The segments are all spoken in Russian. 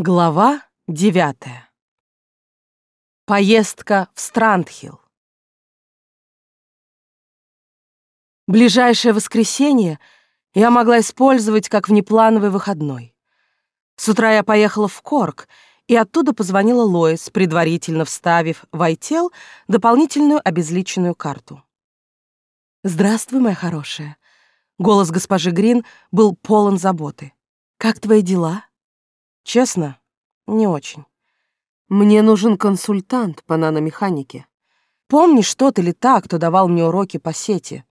Глава девятая. Поездка в Страндхилл. Ближайшее воскресенье я могла использовать как внеплановый выходной. С утра я поехала в Корк и оттуда позвонила Лоис, предварительно вставив в Айтел дополнительную обезличенную карту. «Здравствуй, моя хорошая». Голос госпожи Грин был полон заботы. «Как твои дела?» Честно, не очень. Мне нужен консультант по наномеханике. Помнишь тот или та, кто давал мне уроки по сети?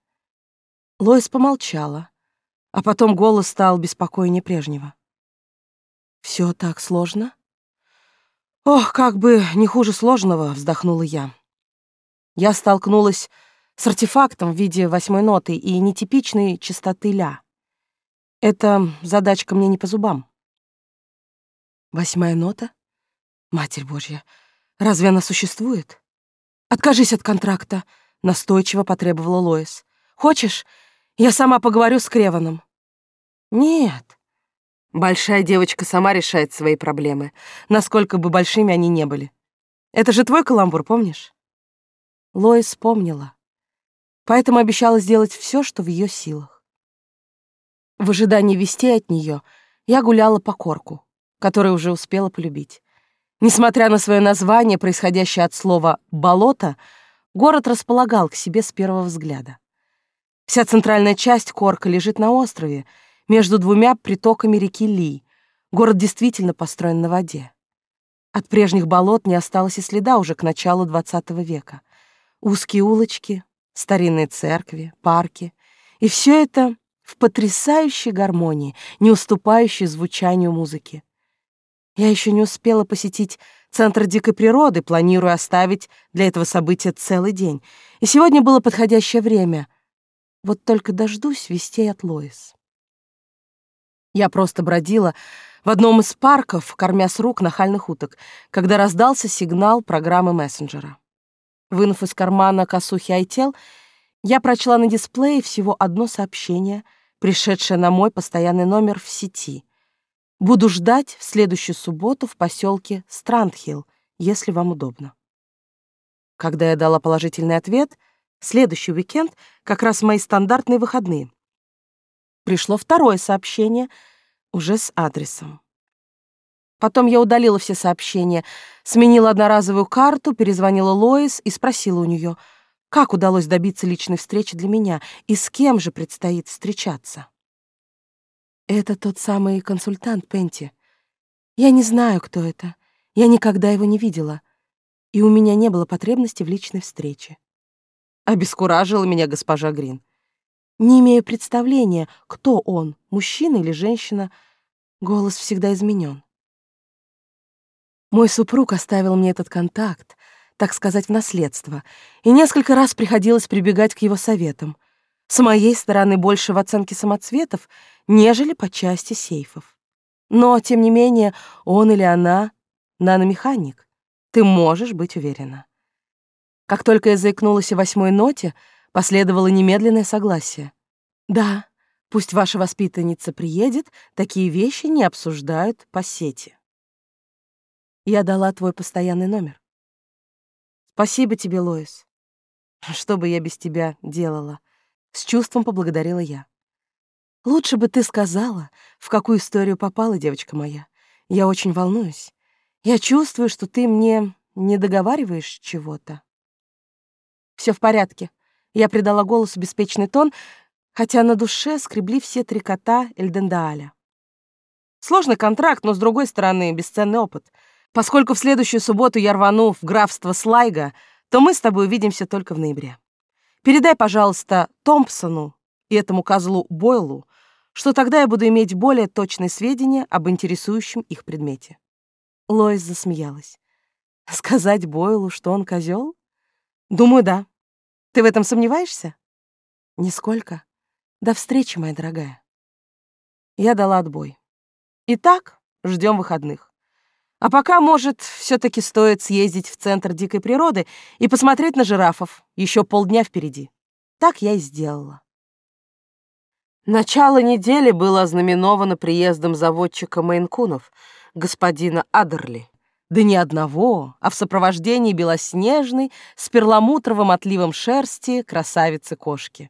Лоис помолчала, а потом голос стал беспокойнее прежнего. Все так сложно? Ох, как бы не хуже сложного, вздохнула я. Я столкнулась с артефактом в виде восьмой ноты и нетипичной частоты ля. Эта задачка мне не по зубам. Восьмая нота? Матерь Божья, разве она существует? Откажись от контракта, настойчиво потребовала Лоис. Хочешь, я сама поговорю с Креваном? Нет. Большая девочка сама решает свои проблемы, насколько бы большими они не были. Это же твой каламбур, помнишь? Лоис помнила, поэтому обещала сделать все, что в ее силах. В ожидании вестей от нее я гуляла по корку который уже успела полюбить. Несмотря на свое название, происходящее от слова «болото», город располагал к себе с первого взгляда. Вся центральная часть Корка лежит на острове, между двумя притоками реки Ли. Город действительно построен на воде. От прежних болот не осталось и следа уже к началу XX века. Узкие улочки, старинные церкви, парки. И все это в потрясающей гармонии, не уступающей звучанию музыки. Я еще не успела посетить Центр дикой природы, планирую оставить для этого события целый день. И сегодня было подходящее время. Вот только дождусь вестей от Лоис. Я просто бродила в одном из парков, кормя с рук нахальных уток, когда раздался сигнал программы мессенджера. Вынув из кармана косухи Айтел, я прочла на дисплее всего одно сообщение, пришедшее на мой постоянный номер в сети. Буду ждать в следующую субботу в поселке Страндхилл, если вам удобно. Когда я дала положительный ответ, следующий уикенд как раз мои стандартные выходные. Пришло второе сообщение, уже с адресом. Потом я удалила все сообщения, сменила одноразовую карту, перезвонила Лоис и спросила у нее, как удалось добиться личной встречи для меня и с кем же предстоит встречаться. Это тот самый консультант Пенти. Я не знаю, кто это. Я никогда его не видела. И у меня не было потребности в личной встрече. Обескуражила меня госпожа Грин. Не имею представления, кто он, мужчина или женщина. Голос всегда изменен. Мой супруг оставил мне этот контакт, так сказать, в наследство, и несколько раз приходилось прибегать к его советам. С моей стороны больше в оценке самоцветов — нежели по части сейфов. Но, тем не менее, он или она — наномеханик. Ты можешь быть уверена. Как только я заикнулась о восьмой ноте, последовало немедленное согласие. Да, пусть ваша воспитанница приедет, такие вещи не обсуждают по сети. Я дала твой постоянный номер. Спасибо тебе, Лоис. Что бы я без тебя делала? С чувством поблагодарила я. Лучше бы ты сказала, в какую историю попала, девочка моя. Я очень волнуюсь. Я чувствую, что ты мне не договариваешь чего-то. Все в порядке. Я придала голосу беспечный тон, хотя на душе скребли все три кота Эльдендааля. Сложный контракт, но, с другой стороны, бесценный опыт. Поскольку в следующую субботу я рвану в графство Слайга, то мы с тобой увидимся только в ноябре. Передай, пожалуйста, Томпсону и этому козлу Бойлу, что тогда я буду иметь более точные сведения об интересующем их предмете. Лоис засмеялась. Сказать Бойлу, что он козел? Думаю, да. Ты в этом сомневаешься? Нисколько. До встречи, моя дорогая. Я дала отбой. Итак, ждем выходных. А пока, может, все таки стоит съездить в Центр дикой природы и посмотреть на жирафов. Еще полдня впереди. Так я и сделала. Начало недели было ознаменовано приездом заводчика Мейнкунов, господина Адерли. Да не одного, а в сопровождении белоснежной с перламутровым отливом шерсти красавицы-кошки.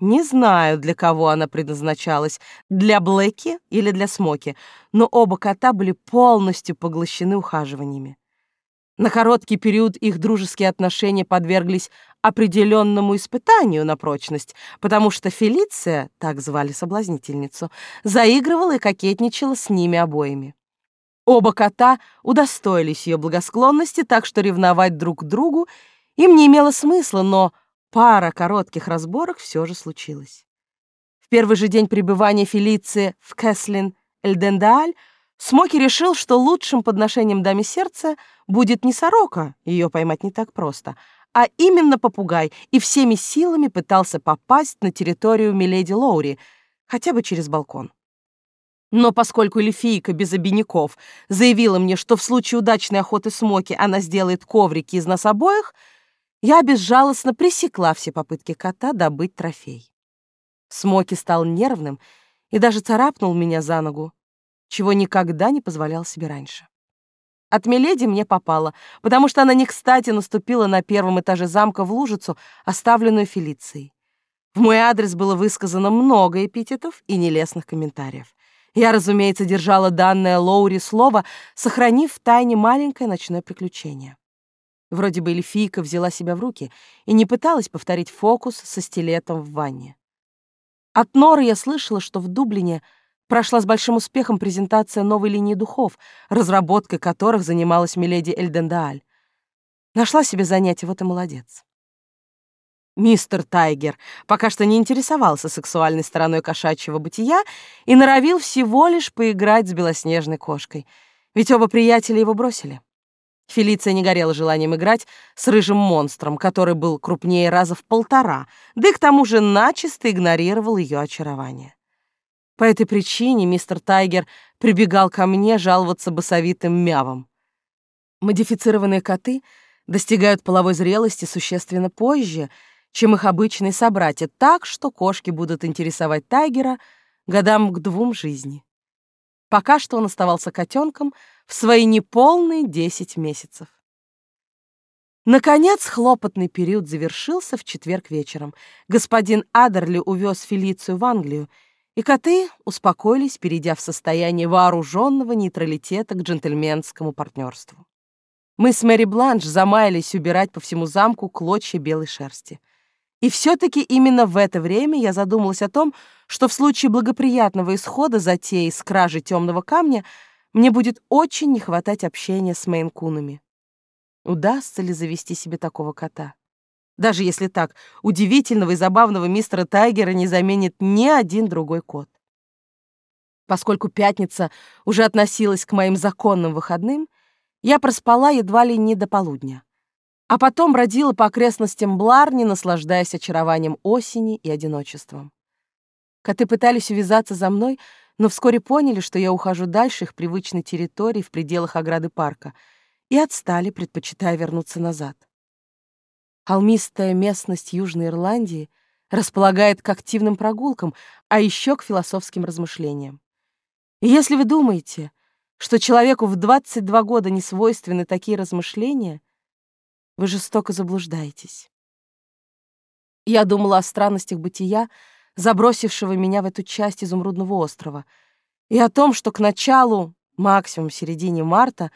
Не знаю, для кого она предназначалась, для Блэки или для Смоки, но оба кота были полностью поглощены ухаживаниями. На короткий период их дружеские отношения подверглись определенному испытанию на прочность, потому что Фелиция, так звали соблазнительницу, заигрывала и кокетничала с ними обоими. Оба кота удостоились ее благосклонности, так что ревновать друг к другу им не имело смысла, но пара коротких разборок все же случилась. В первый же день пребывания Фелиции в Кэслин Эльдендааль Смоки решил, что лучшим подношением даме сердца будет не сорока, ее поймать не так просто, а именно попугай, и всеми силами пытался попасть на территорию Миледи Лоури, хотя бы через балкон. Но поскольку эльфийка без обиняков заявила мне, что в случае удачной охоты Смоки она сделает коврики из нас обоих, я безжалостно пресекла все попытки кота добыть трофей. Смоки стал нервным и даже царапнул меня за ногу, чего никогда не позволял себе раньше. От Миледи мне попало, потому что она не кстати наступила на первом этаже замка в лужицу, оставленную Фелицией. В мой адрес было высказано много эпитетов и нелестных комментариев. Я, разумеется, держала данное Лоури слово, сохранив в тайне маленькое ночное приключение. Вроде бы эльфийка взяла себя в руки и не пыталась повторить фокус со стилетом в ванне. От Норы я слышала, что в Дублине — Прошла с большим успехом презентация новой линии духов, разработкой которых занималась миледи Эльдендааль. Нашла себе занятие, вот и молодец. Мистер Тайгер пока что не интересовался сексуальной стороной кошачьего бытия и норовил всего лишь поиграть с белоснежной кошкой, ведь оба приятеля его бросили. Фелиция не горела желанием играть с рыжим монстром, который был крупнее раза в полтора, да и к тому же начисто игнорировал ее очарование. По этой причине мистер Тайгер прибегал ко мне жаловаться басовитым мявом. Модифицированные коты достигают половой зрелости существенно позже, чем их обычные собратья, так что кошки будут интересовать Тайгера годам к двум жизни. Пока что он оставался котенком в свои неполные десять месяцев. Наконец, хлопотный период завершился в четверг вечером. Господин Адерли увез Фелицию в Англию, и коты успокоились, перейдя в состояние вооруженного нейтралитета к джентльменскому партнерству. Мы с Мэри Бланш замаялись убирать по всему замку клочья белой шерсти. И все-таки именно в это время я задумалась о том, что в случае благоприятного исхода затеи с кражей темного камня мне будет очень не хватать общения с мейнкунами. Удастся ли завести себе такого кота? Даже если так, удивительного и забавного мистера Тайгера не заменит ни один другой кот. Поскольку пятница уже относилась к моим законным выходным, я проспала едва ли не до полудня. А потом бродила по окрестностям Бларни, наслаждаясь очарованием осени и одиночеством. Коты пытались увязаться за мной, но вскоре поняли, что я ухожу дальше их привычной территории в пределах ограды парка, и отстали, предпочитая вернуться назад. Холмистая местность Южной Ирландии располагает к активным прогулкам, а еще к философским размышлениям. И если вы думаете, что человеку в 22 года не свойственны такие размышления, вы жестоко заблуждаетесь. Я думала о странностях бытия, забросившего меня в эту часть изумрудного острова, и о том, что к началу, максимум середине марта,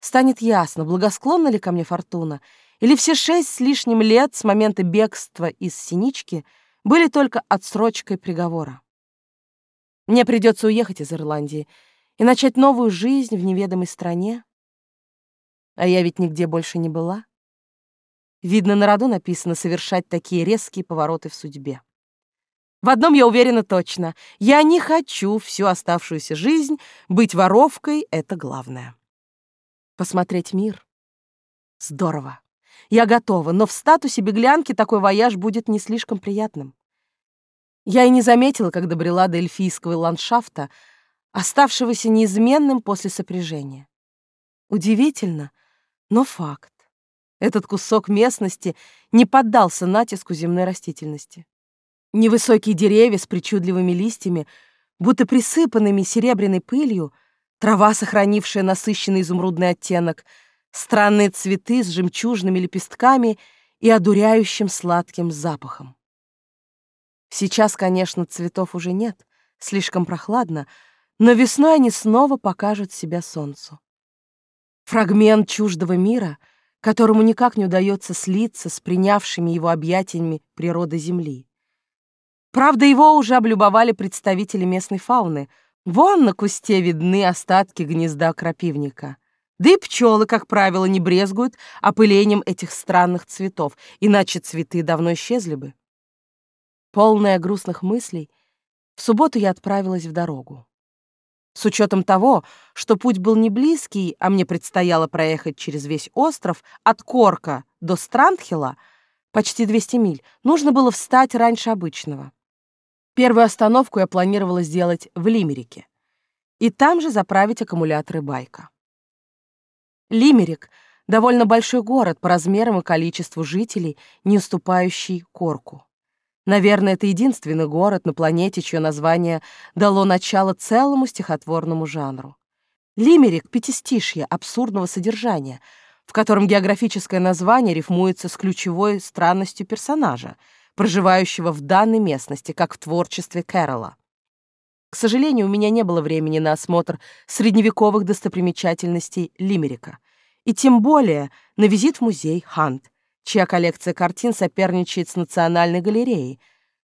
станет ясно, благосклонна ли ко мне фортуна — или все шесть с лишним лет с момента бегства из Синички были только отсрочкой приговора. Мне придется уехать из Ирландии и начать новую жизнь в неведомой стране. А я ведь нигде больше не была. Видно, на роду написано совершать такие резкие повороты в судьбе. В одном я уверена точно. Я не хочу всю оставшуюся жизнь быть воровкой — это главное. Посмотреть мир — здорово. Я готова, но в статусе беглянки такой вояж будет не слишком приятным. Я и не заметила, как добрела до эльфийского ландшафта, оставшегося неизменным после сопряжения. Удивительно, но факт. Этот кусок местности не поддался натиску земной растительности. Невысокие деревья с причудливыми листьями, будто присыпанными серебряной пылью, трава, сохранившая насыщенный изумрудный оттенок, странные цветы с жемчужными лепестками и одуряющим сладким запахом. Сейчас, конечно, цветов уже нет, слишком прохладно, но весной они снова покажут себя солнцу. Фрагмент чуждого мира, которому никак не удается слиться с принявшими его объятиями природы Земли. Правда, его уже облюбовали представители местной фауны. Вон на кусте видны остатки гнезда крапивника. Да и пчелы, как правило, не брезгуют опылением этих странных цветов, иначе цветы давно исчезли бы. Полная грустных мыслей, в субботу я отправилась в дорогу. С учетом того, что путь был не близкий, а мне предстояло проехать через весь остров от Корка до Страндхила, почти 200 миль, нужно было встать раньше обычного. Первую остановку я планировала сделать в Лимерике и там же заправить аккумуляторы байка. Лимерик — довольно большой город по размерам и количеству жителей, не уступающий Корку. Наверное, это единственный город на планете, чье название дало начало целому стихотворному жанру. Лимерик — пятистишье абсурдного содержания, в котором географическое название рифмуется с ключевой странностью персонажа, проживающего в данной местности, как в творчестве Кэрола. К сожалению, у меня не было времени на осмотр средневековых достопримечательностей Лимерика, и тем более на визит в музей Хант, чья коллекция картин соперничает с Национальной галереей.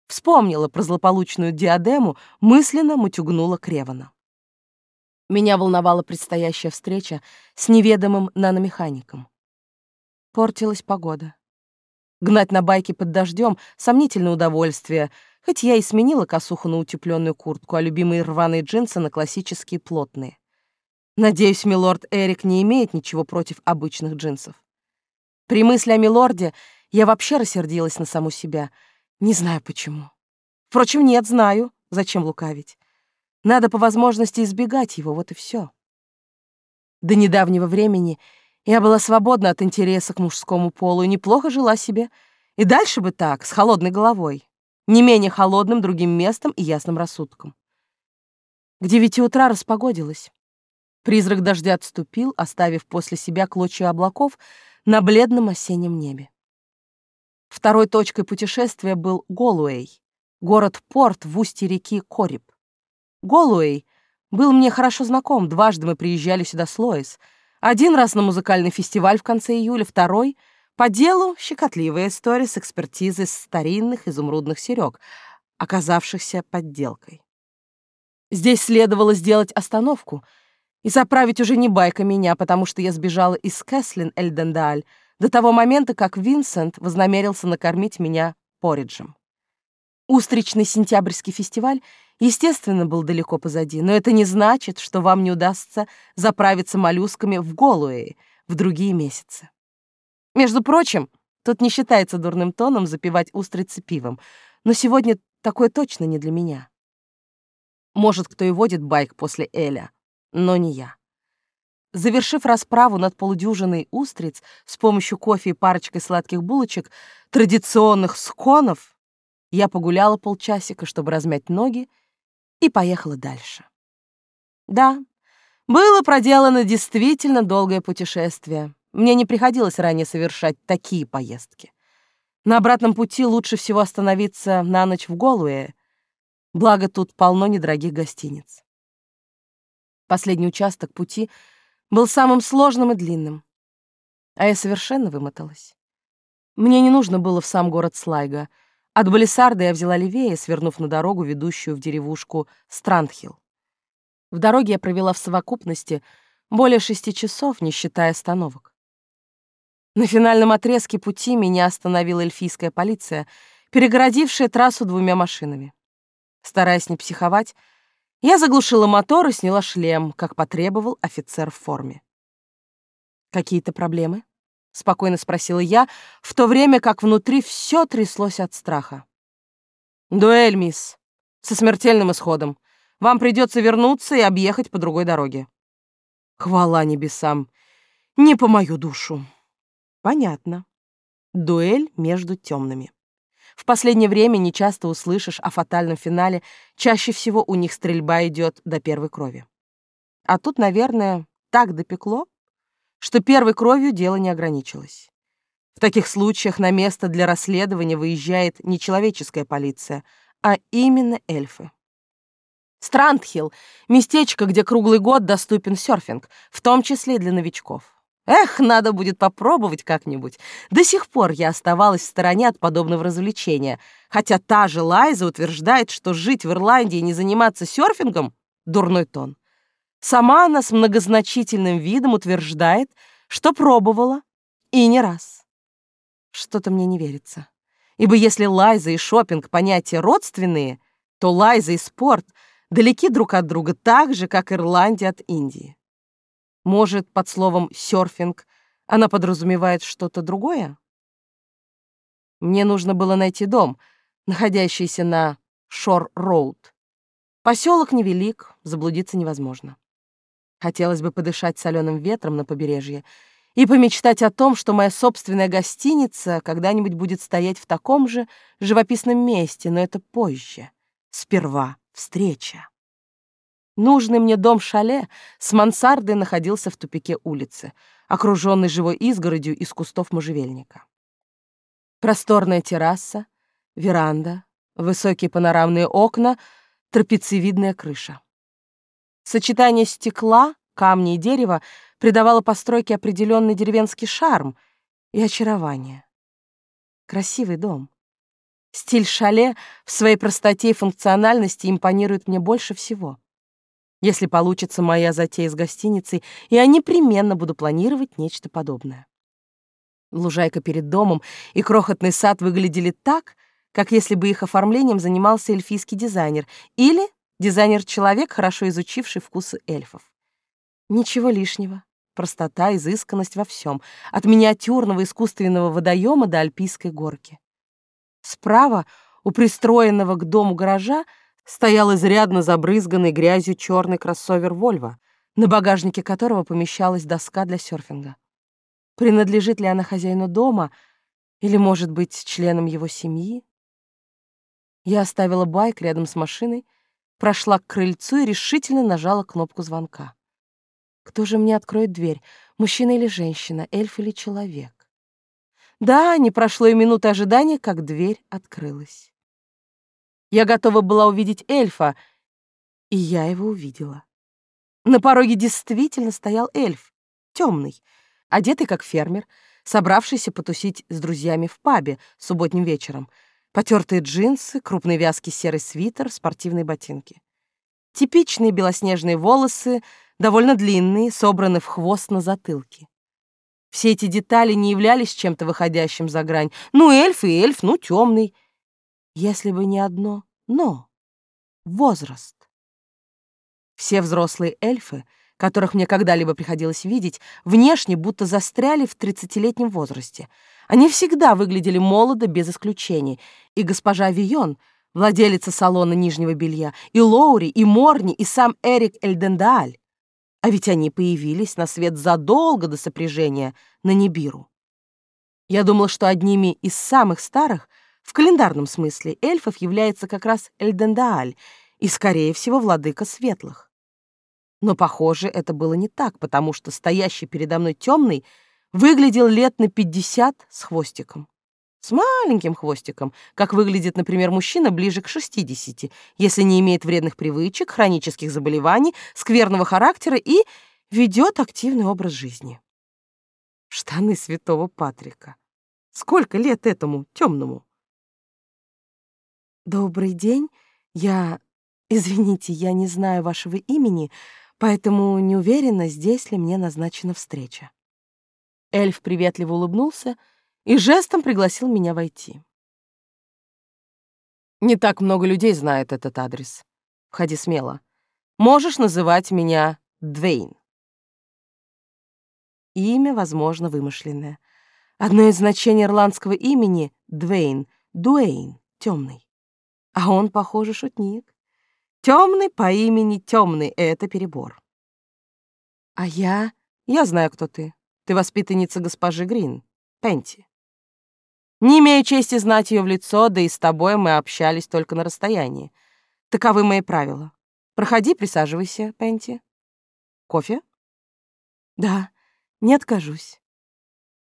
Вспомнила про злополучную диадему, мысленно мутюгнула Кревана. Меня волновала предстоящая встреча с неведомым наномехаником. Портилась погода. Гнать на байке под дождем — сомнительное удовольствие, хоть я и сменила косуху на утепленную куртку, а любимые рваные джинсы на классические плотные. Надеюсь, милорд Эрик не имеет ничего против обычных джинсов. При мысли о милорде я вообще рассердилась на саму себя. Не знаю почему. Впрочем, нет, знаю, зачем лукавить. Надо по возможности избегать его, вот и все. До недавнего времени я была свободна от интереса к мужскому полу и неплохо жила себе. И дальше бы так, с холодной головой. Не менее холодным другим местом и ясным рассудком. К девяти утра распогодилось. Призрак дождя отступил, оставив после себя клочья облаков, на бледном осеннем небе. Второй точкой путешествия был Голуэй, город-порт в устье реки Кориб. Голуэй был мне хорошо знаком, дважды мы приезжали сюда с Лоис. Один раз на музыкальный фестиваль в конце июля, второй — по делу щекотливая история с экспертизой старинных изумрудных серёг, оказавшихся подделкой. Здесь следовало сделать остановку — и заправить уже не байка меня, потому что я сбежала из Кэслин Эльдендаль до того момента, как Винсент вознамерился накормить меня пориджем. Устричный сентябрьский фестиваль, естественно, был далеко позади, но это не значит, что вам не удастся заправиться моллюсками в Голуэе в другие месяцы. Между прочим, тут не считается дурным тоном запивать устрицы пивом, но сегодня такое точно не для меня. Может, кто и водит байк после Эля, но не я. Завершив расправу над полудюжиной устриц с помощью кофе и парочкой сладких булочек, традиционных сконов, я погуляла полчасика, чтобы размять ноги, и поехала дальше. Да, было проделано действительно долгое путешествие. Мне не приходилось ранее совершать такие поездки. На обратном пути лучше всего остановиться на ночь в Голуэ, благо тут полно недорогих гостиниц. Последний участок пути был самым сложным и длинным. А я совершенно вымоталась. Мне не нужно было в сам город Слайга. От Балисарда я взяла левее, свернув на дорогу, ведущую в деревушку Страндхилл. В дороге я провела в совокупности более шести часов, не считая остановок. На финальном отрезке пути меня остановила эльфийская полиция, перегородившая трассу двумя машинами. Стараясь не психовать, я заглушила мотор и сняла шлем, как потребовал офицер в форме. «Какие-то проблемы?» — спокойно спросила я, в то время как внутри все тряслось от страха. «Дуэль, мисс, со смертельным исходом. Вам придется вернуться и объехать по другой дороге». «Хвала небесам! Не по мою душу!» «Понятно. Дуэль между темными. В последнее время не часто услышишь о фатальном финале, чаще всего у них стрельба идет до первой крови. А тут, наверное, так допекло, что первой кровью дело не ограничилось. В таких случаях на место для расследования выезжает не человеческая полиция, а именно эльфы. Страндхилл — местечко, где круглый год доступен серфинг, в том числе и для новичков. Эх, надо будет попробовать как-нибудь. До сих пор я оставалась в стороне от подобного развлечения, хотя та же Лайза утверждает, что жить в Ирландии и не заниматься серфингом — дурной тон. Сама она с многозначительным видом утверждает, что пробовала, и не раз. Что-то мне не верится. Ибо если Лайза и шопинг понятия родственные, то Лайза и спорт далеки друг от друга так же, как Ирландия от Индии. Может, под словом «серфинг» она подразумевает что-то другое? Мне нужно было найти дом, находящийся на Шор-Роуд. Поселок невелик, заблудиться невозможно. Хотелось бы подышать соленым ветром на побережье и помечтать о том, что моя собственная гостиница когда-нибудь будет стоять в таком же живописном месте, но это позже. Сперва встреча. Нужный мне дом-шале с мансардой находился в тупике улицы, окруженный живой изгородью из кустов можжевельника. Просторная терраса, веранда, высокие панорамные окна, трапециевидная крыша. Сочетание стекла, камня и дерева придавало постройке определенный деревенский шарм и очарование. Красивый дом. Стиль шале в своей простоте и функциональности импонирует мне больше всего. Если получится моя затея с гостиницей, я непременно буду планировать нечто подобное. Лужайка перед домом и крохотный сад выглядели так, как если бы их оформлением занимался эльфийский дизайнер или дизайнер-человек, хорошо изучивший вкусы эльфов. Ничего лишнего. Простота, изысканность во всем, от миниатюрного искусственного водоема до альпийской горки. Справа, у пристроенного к дому гаража, стоял изрядно забрызганный грязью черный кроссовер «Вольво», на багажнике которого помещалась доска для серфинга. Принадлежит ли она хозяину дома или, может быть, членам его семьи? Я оставила байк рядом с машиной, прошла к крыльцу и решительно нажала кнопку звонка. Кто же мне откроет дверь, мужчина или женщина, эльф или человек? Да, не прошло и минуты ожидания, как дверь открылась. Я готова была увидеть эльфа, и я его увидела. На пороге действительно стоял эльф, темный, одетый как фермер, собравшийся потусить с друзьями в пабе субботним вечером. Потертые джинсы, крупный вязкий серый свитер, спортивные ботинки. Типичные белоснежные волосы, довольно длинные, собраны в хвост на затылке. Все эти детали не являлись чем-то выходящим за грань. Ну, эльф и эльф, ну, темный — если бы не одно «но» — возраст. Все взрослые эльфы, которых мне когда-либо приходилось видеть, внешне будто застряли в тридцатилетнем возрасте. Они всегда выглядели молодо, без исключений. И госпожа Вион, владелица салона нижнего белья, и Лоури, и Морни, и сам Эрик Эльдендааль. А ведь они появились на свет задолго до сопряжения на Нибиру. Я думала, что одними из самых старых — в календарном смысле эльфов является как раз Эльдендааль и, скорее всего, владыка светлых. Но, похоже, это было не так, потому что стоящий передо мной темный выглядел лет на пятьдесят с хвостиком. С маленьким хвостиком, как выглядит, например, мужчина ближе к 60, если не имеет вредных привычек, хронических заболеваний, скверного характера и ведет активный образ жизни. Штаны святого Патрика. Сколько лет этому темному? «Добрый день. Я... Извините, я не знаю вашего имени, поэтому не уверена, здесь ли мне назначена встреча». Эльф приветливо улыбнулся и жестом пригласил меня войти. «Не так много людей знает этот адрес. Входи смело. Можешь называть меня Двейн». Имя, возможно, вымышленное. Одно из значений ирландского имени — Двейн, Дуэйн, темный. А он, похоже, шутник. Темный по имени Темный — это перебор. А я... Я знаю, кто ты. Ты воспитанница госпожи Грин, Пенти. Не имею чести знать ее в лицо, да и с тобой мы общались только на расстоянии. Таковы мои правила. Проходи, присаживайся, Пенти. Кофе? Да, не откажусь.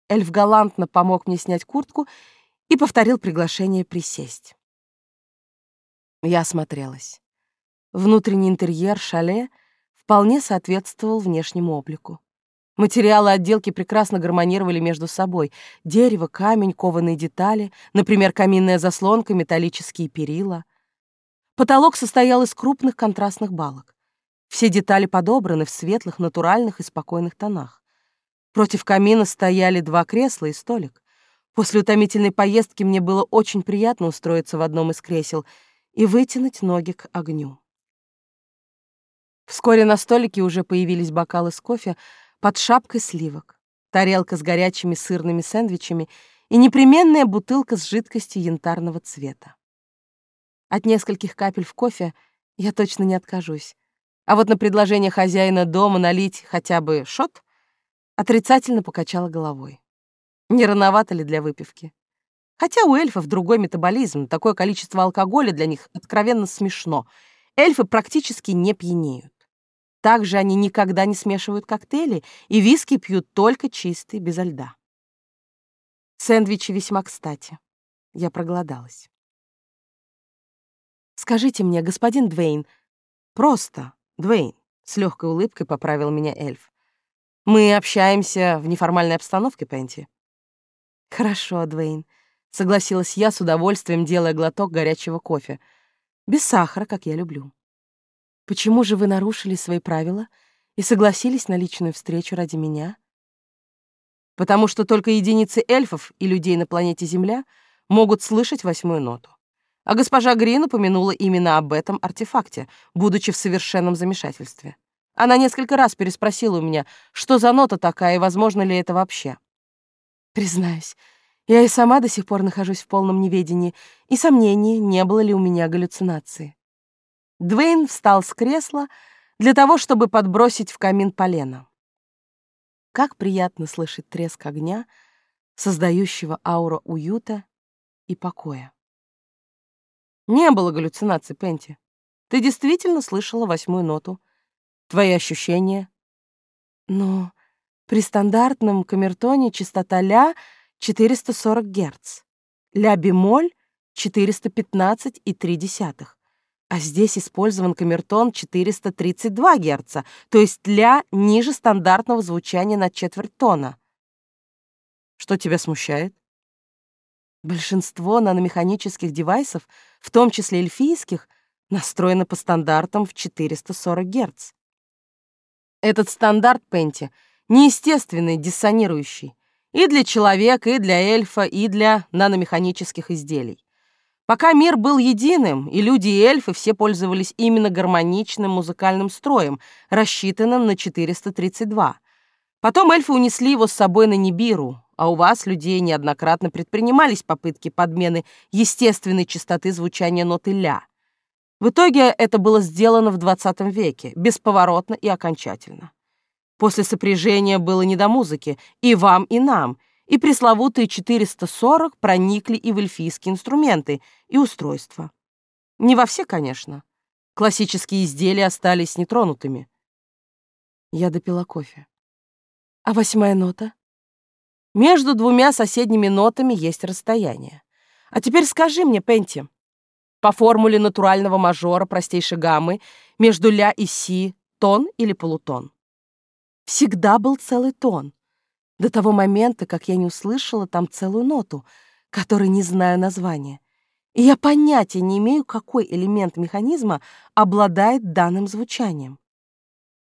Эльф галантно помог мне снять куртку и повторил приглашение присесть. Я осмотрелась. Внутренний интерьер шале вполне соответствовал внешнему облику. Материалы отделки прекрасно гармонировали между собой. Дерево, камень, кованые детали, например, каминная заслонка, металлические перила. Потолок состоял из крупных контрастных балок. Все детали подобраны в светлых, натуральных и спокойных тонах. Против камина стояли два кресла и столик. После утомительной поездки мне было очень приятно устроиться в одном из кресел и вытянуть ноги к огню. Вскоре на столике уже появились бокалы с кофе, под шапкой сливок, тарелка с горячими сырными сэндвичами и непременная бутылка с жидкостью янтарного цвета. От нескольких капель в кофе я точно не откажусь. А вот на предложение хозяина дома налить хотя бы шот отрицательно покачала головой. Не рановато ли для выпивки? Хотя у эльфов другой метаболизм, такое количество алкоголя для них откровенно смешно. Эльфы практически не пьянеют. Также они никогда не смешивают коктейли, и виски пьют только чистый, безо льда. Сэндвичи весьма кстати. Я проголодалась. «Скажите мне, господин Двейн, просто Двейн», — с легкой улыбкой поправил меня эльф. «Мы общаемся в неформальной обстановке, Пенти». «Хорошо, Двейн», — согласилась я с удовольствием, делая глоток горячего кофе. «Без сахара, как я люблю». Почему же вы нарушили свои правила и согласились на личную встречу ради меня? Потому что только единицы эльфов и людей на планете Земля могут слышать восьмую ноту. А госпожа Грин упомянула именно об этом артефакте, будучи в совершенном замешательстве. Она несколько раз переспросила у меня, что за нота такая и возможно ли это вообще. Признаюсь, я и сама до сих пор нахожусь в полном неведении, и сомнений, не было ли у меня галлюцинации. Двейн встал с кресла для того, чтобы подбросить в камин полено. Как приятно слышать треск огня, создающего ауру уюта и покоя. Не было галлюцинаций, Пенти. Ты действительно слышала восьмую ноту. Твои ощущения? Но при стандартном камертоне частота ля 440 Гц, ля бемоль 415,3. А здесь использован камертон 432 Гц, то есть ля ниже стандартного звучания на четверть тона. Что тебя смущает? Большинство наномеханических девайсов, в том числе эльфийских, настроены по стандартам в 440 Гц. Этот стандарт Пенти неестественный, диссонирующий и для человека, и для эльфа, и для наномеханических изделий. Пока мир был единым, и люди и эльфы все пользовались именно гармоничным музыкальным строем, рассчитанным на 432. Потом эльфы унесли его с собой на Нибиру, а у вас, людей, неоднократно предпринимались попытки подмены естественной частоты звучания ноты «ля». В итоге это было сделано в 20 веке, бесповоротно и окончательно. После сопряжения было не до музыки, и вам, и нам, и пресловутые 440 проникли и в эльфийские инструменты и устройства. Не во все, конечно. Классические изделия остались нетронутыми. Я допила кофе. А восьмая нота? Между двумя соседними нотами есть расстояние. А теперь скажи мне, Пенти, по формуле натурального мажора простейшей гаммы между ля и си тон или полутон? Всегда был целый тон до того момента, как я не услышала там целую ноту, которой не знаю названия. И я понятия не имею, какой элемент механизма обладает данным звучанием.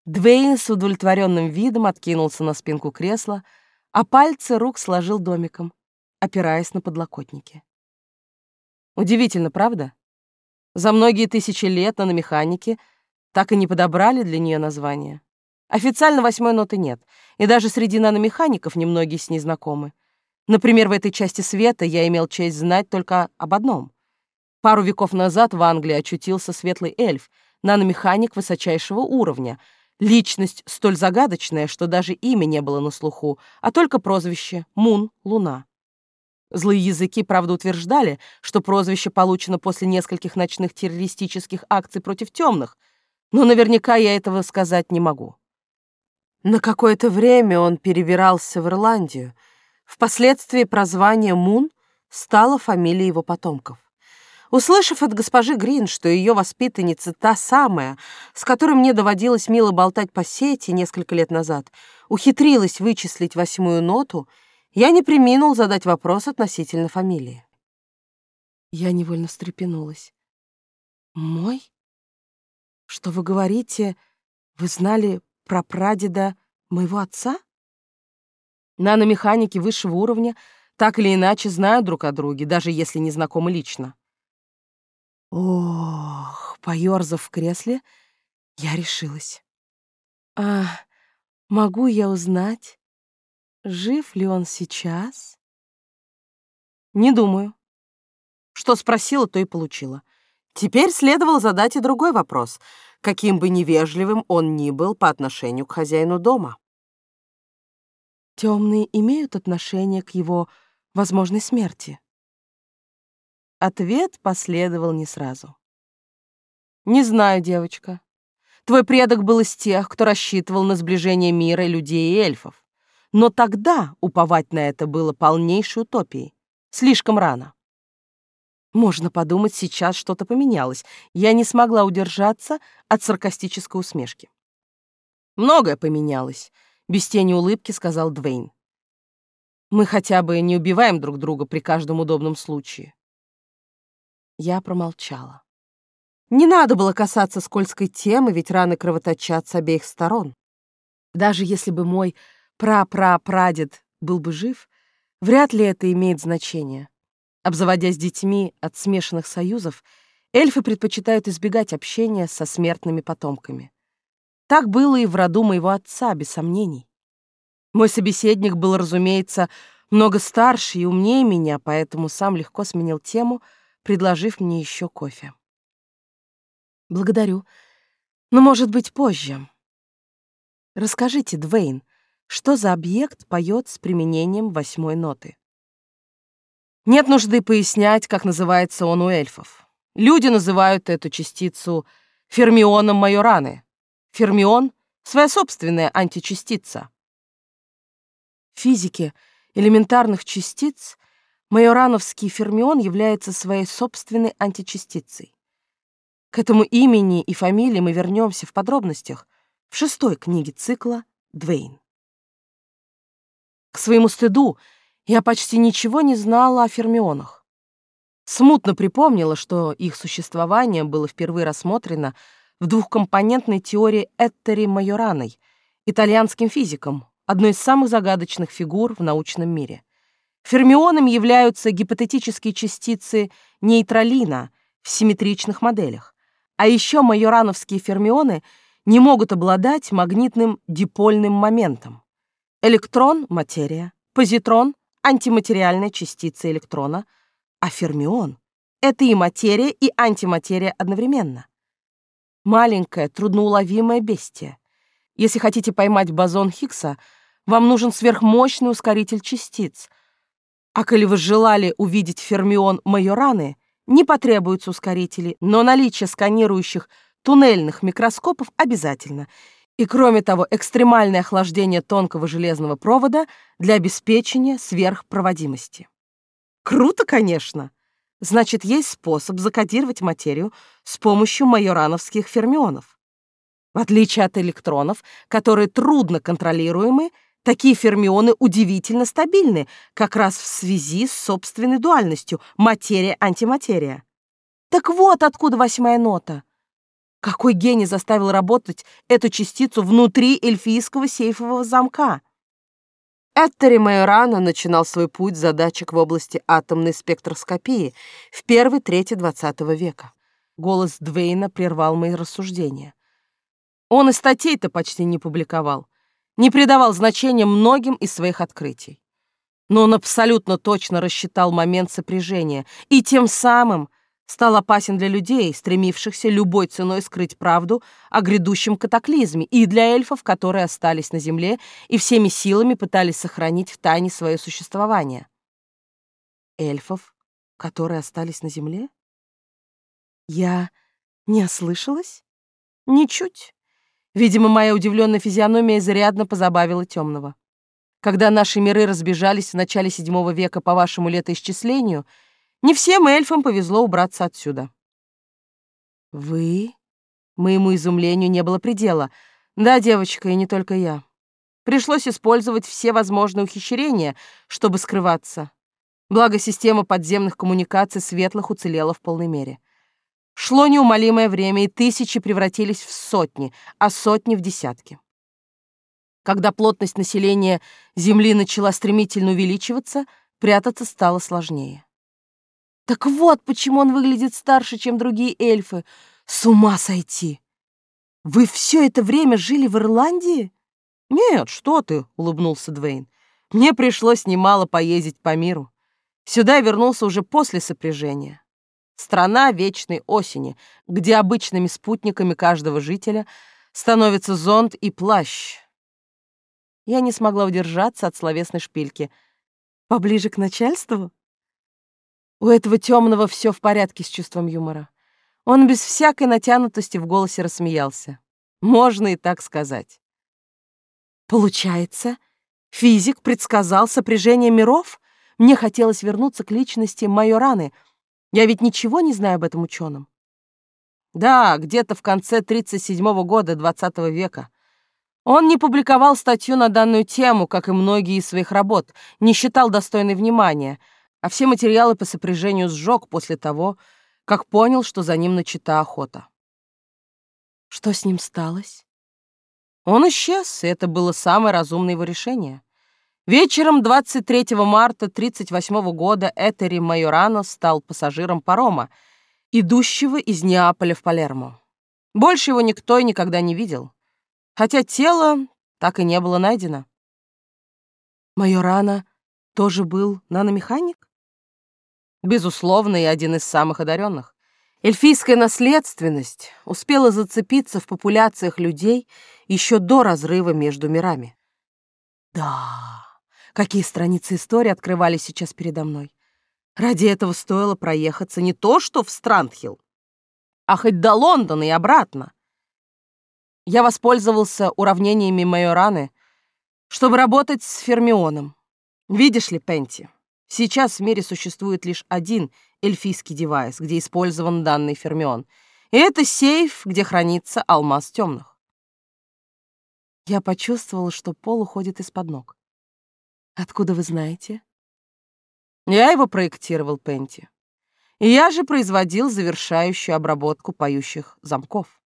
Двейн с удовлетворенным видом откинулся на спинку кресла, а пальцы рук сложил домиком, опираясь на подлокотники. Удивительно, правда? За многие тысячи лет на механике так и не подобрали для нее название. Официально восьмой ноты нет, и даже среди наномехаников немногие с ней знакомы. Например, в этой части света я имел честь знать только об одном. Пару веков назад в Англии очутился светлый эльф, наномеханик высочайшего уровня, личность столь загадочная, что даже имя не было на слуху, а только прозвище Мун — Луна. Злые языки, правда, утверждали, что прозвище получено после нескольких ночных террористических акций против темных, но наверняка я этого сказать не могу. На какое-то время он перебирался в Ирландию. Впоследствии прозвание Мун стало фамилией его потомков. Услышав от госпожи Грин, что ее воспитанница та самая, с которой мне доводилось мило болтать по сети несколько лет назад, ухитрилась вычислить восьмую ноту, я не приминул задать вопрос относительно фамилии. Я невольно встрепенулась. «Мой? Что вы говорите? Вы знали про прадеда моего отца? Наномеханики высшего уровня так или иначе знают друг о друге, даже если не знакомы лично. Ох, поёрзав в кресле, я решилась. А могу я узнать, жив ли он сейчас? Не думаю. Что спросила, то и получила. Теперь следовало задать и другой вопрос — каким бы невежливым он ни был по отношению к хозяину дома. Темные имеют отношение к его возможной смерти? Ответ последовал не сразу. «Не знаю, девочка. Твой предок был из тех, кто рассчитывал на сближение мира людей и эльфов. Но тогда уповать на это было полнейшей утопией. Слишком рано. Можно подумать, сейчас что-то поменялось. Я не смогла удержаться от саркастической усмешки. «Многое поменялось», — без тени улыбки сказал Двейн. «Мы хотя бы не убиваем друг друга при каждом удобном случае». Я промолчала. Не надо было касаться скользкой темы, ведь раны кровоточат с обеих сторон. Даже если бы мой пра-пра-прадед был бы жив, вряд ли это имеет значение. Обзаводясь детьми от смешанных союзов, эльфы предпочитают избегать общения со смертными потомками. Так было и в роду моего отца, без сомнений. Мой собеседник был, разумеется, много старше и умнее меня, поэтому сам легко сменил тему, предложив мне еще кофе. Благодарю. Но, может быть, позже. Расскажите, Двейн, что за объект поет с применением восьмой ноты? Нет нужды пояснять, как называется он у эльфов. Люди называют эту частицу фермионом Майораны. Фермион — своя собственная античастица. В физике элементарных частиц майорановский фермион является своей собственной античастицей. К этому имени и фамилии мы вернемся в подробностях в шестой книге цикла «Двейн». К своему стыду — я почти ничего не знала о фермионах. Смутно припомнила, что их существование было впервые рассмотрено в двухкомпонентной теории Эттери Майораной, итальянским физиком, одной из самых загадочных фигур в научном мире. Фермионами являются гипотетические частицы нейтралина в симметричных моделях. А еще майорановские фермионы не могут обладать магнитным дипольным моментом. Электрон — материя, позитрон антиматериальная частица электрона, а фермион — это и материя, и антиматерия одновременно. Маленькое, трудноуловимое бестие. Если хотите поймать бозон Хиггса, вам нужен сверхмощный ускоритель частиц. А коли вы желали увидеть фермион Майораны, не потребуются ускорители, но наличие сканирующих туннельных микроскопов обязательно — и кроме того, экстремальное охлаждение тонкого железного провода для обеспечения сверхпроводимости. Круто, конечно. Значит, есть способ закодировать материю с помощью майорановских фермионов. В отличие от электронов, которые трудно контролируемы, такие фермионы удивительно стабильны, как раз в связи с собственной дуальностью материя-антиматерия. Так вот откуда восьмая нота. Какой гений заставил работать эту частицу внутри эльфийского сейфового замка? Эттери Майорана начинал свой путь задачек в области атомной спектроскопии в первой трети XX века. Голос Двейна прервал мои рассуждения. Он и статей-то почти не публиковал, не придавал значения многим из своих открытий. Но он абсолютно точно рассчитал момент сопряжения и тем самым стал опасен для людей, стремившихся любой ценой скрыть правду о грядущем катаклизме, и для эльфов, которые остались на земле и всеми силами пытались сохранить в тайне свое существование. эльфов, которые остались на земле? Я не ослышалась? Ничуть. Видимо, моя удивленная физиономия изрядно позабавила темного. Когда наши миры разбежались в начале седьмого века по вашему летоисчислению, не всем эльфам повезло убраться отсюда. Вы? Моему изумлению не было предела. Да, девочка, и не только я. Пришлось использовать все возможные ухищрения, чтобы скрываться. Благо, система подземных коммуникаций светлых уцелела в полной мере. Шло неумолимое время, и тысячи превратились в сотни, а сотни в десятки. Когда плотность населения Земли начала стремительно увеличиваться, прятаться стало сложнее. Так вот, почему он выглядит старше, чем другие эльфы. С ума сойти! Вы все это время жили в Ирландии? Нет, что ты, улыбнулся Двейн. Мне пришлось немало поездить по миру. Сюда вернулся уже после сопряжения. Страна вечной осени, где обычными спутниками каждого жителя становятся зонт и плащ. Я не смогла удержаться от словесной шпильки. Поближе к начальству? У этого темного все в порядке с чувством юмора. Он без всякой натянутости в голосе рассмеялся. Можно и так сказать. Получается, физик предсказал сопряжение миров? Мне хотелось вернуться к личности Майораны — я ведь ничего не знаю об этом ученом. Да, где-то в конце 37-го года 20 -го века. Он не публиковал статью на данную тему, как и многие из своих работ, не считал достойной внимания, а все материалы по сопряжению сжег после того, как понял, что за ним начата охота. Что с ним сталось? Он исчез, и это было самое разумное его решение. Вечером 23 марта 1938 года Этери Майорано стал пассажиром парома, идущего из Неаполя в Палермо. Больше его никто и никогда не видел, хотя тело так и не было найдено. Майорано тоже был наномеханик? Безусловно, и один из самых одаренных. Эльфийская наследственность успела зацепиться в популяциях людей еще до разрыва между мирами. Да, Какие страницы истории открывались сейчас передо мной. Ради этого стоило проехаться не то что в Страндхилл, а хоть до Лондона и обратно. Я воспользовался уравнениями Майораны, чтобы работать с Фермионом. Видишь ли, Пенти, сейчас в мире существует лишь один эльфийский девайс, где использован данный Фермион. И это сейф, где хранится алмаз темных. Я почувствовала, что пол уходит из-под ног. Откуда вы знаете? Я его проектировал, Пенти. И я же производил завершающую обработку поющих замков.